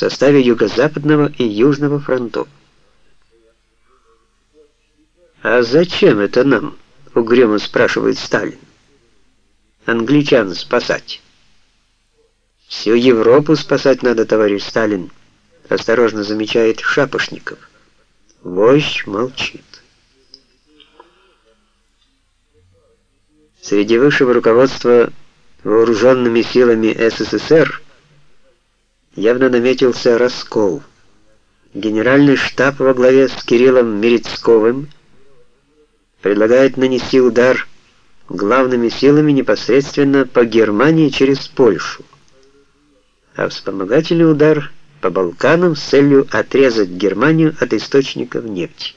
составе Юго-Западного и Южного фронтов. «А зачем это нам?» — угрюмо спрашивает Сталин. «Англичан спасать». «Всю Европу спасать надо, товарищ Сталин», — осторожно замечает Шапошников. Вождь молчит. Среди высшего руководства вооруженными силами СССР явно наметился раскол. Генеральный штаб во главе с Кириллом Мерецковым предлагает нанести удар главными силами непосредственно по Германии через Польшу, а вспомогательный удар по Балканам с целью отрезать Германию от источников нефти.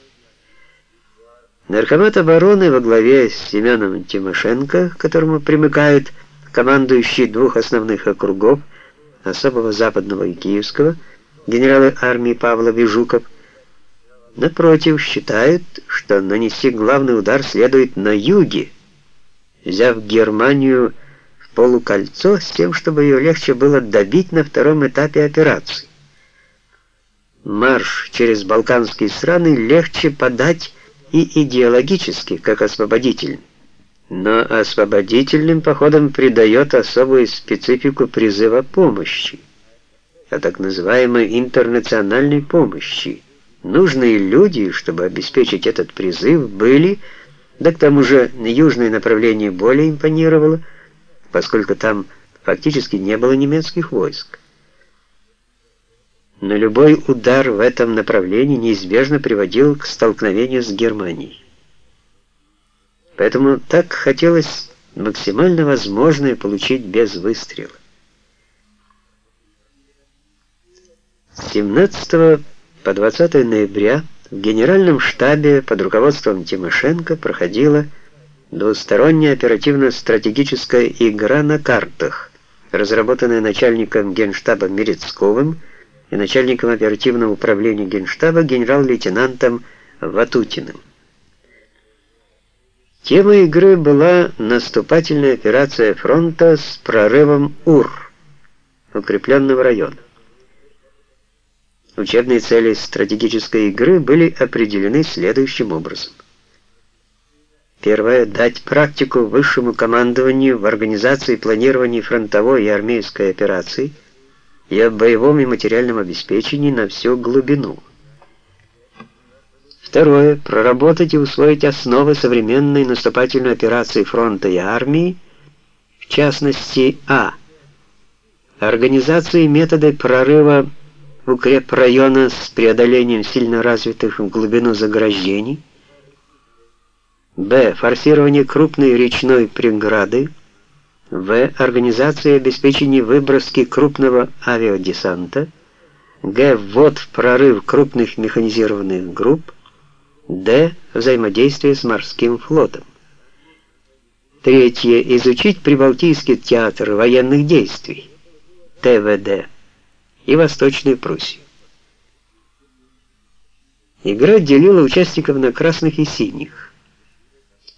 Наркомат обороны во главе с Семеном Тимошенко, которому примыкают командующие двух основных округов, особого западного и киевского, генералы армии Павлов и напротив, считают, что нанести главный удар следует на юге, взяв Германию в полукольцо с тем, чтобы ее легче было добить на втором этапе операции. Марш через балканские страны легче подать и идеологически, как освободительный. Но освободительным походом придает особую специфику призыва помощи, а так называемой интернациональной помощи. Нужные люди, чтобы обеспечить этот призыв, были, да к тому же южное направление более импонировало, поскольку там фактически не было немецких войск. Но любой удар в этом направлении неизбежно приводил к столкновению с Германией. Поэтому так хотелось максимально возможное получить без выстрела. С 17 по 20 ноября в Генеральном штабе под руководством Тимошенко проходила двусторонняя оперативно-стратегическая игра на картах, разработанная начальником Генштаба Мерецковым и начальником оперативного управления Генштаба генерал-лейтенантом Ватутиным. Тема игры была наступательная операция фронта с прорывом УР, укрепленного района. Учебные цели стратегической игры были определены следующим образом. Первое дать практику высшему командованию в организации планирования фронтовой и армейской операций и о боевом и материальном обеспечении на всю глубину. Второе. Проработать и усвоить основы современной наступательной операции фронта и армии, в частности А. Организации методы прорыва укрепрайона с преодолением сильно развитых в глубину заграждений. Б. Форсирование крупной речной преграды. В. Организация и обеспечение выброски крупного авиадесанта. Г. Ввод в прорыв крупных механизированных групп. Д. Взаимодействие с морским флотом. Третье. Изучить Прибалтийский театр военных действий, ТВД, и Восточную Пруссию. Игра делила участников на красных и синих.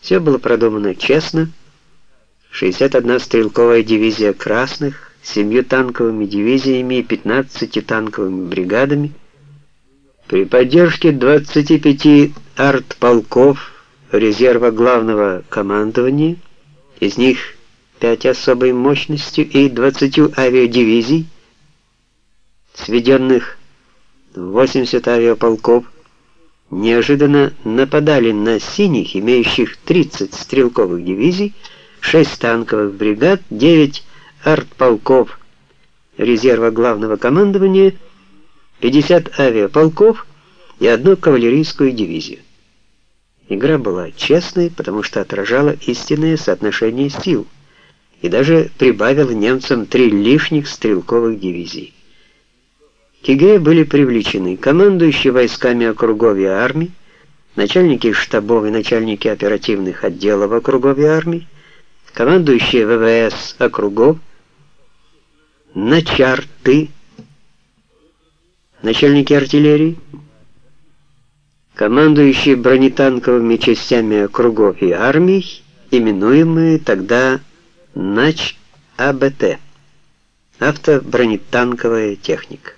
Все было продумано честно. 61 стрелковая дивизия красных, с 7 танковыми дивизиями и 15 танковыми бригадами – при поддержке 25 артполков резерва главного командования, из них 5 особой мощностью и 20 авиадивизий, сведенных 80 авиаполков, неожиданно нападали на синих, имеющих 30 стрелковых дивизий, 6 танковых бригад, 9 артполков резерва главного командования 50 авиаполков и одну кавалерийскую дивизию. Игра была честной, потому что отражала истинное соотношение сил и даже прибавила немцам три лишних стрелковых дивизий. К игре были привлечены командующие войсками округов и армий, начальники штабов и начальники оперативных отделов округов и армий, командующие ВВС округов, начарты, начальники артиллерии, командующие бронетанковыми частями округов и армий, именуемые тогда НАЧ-АБТ, автобронетанковая техника.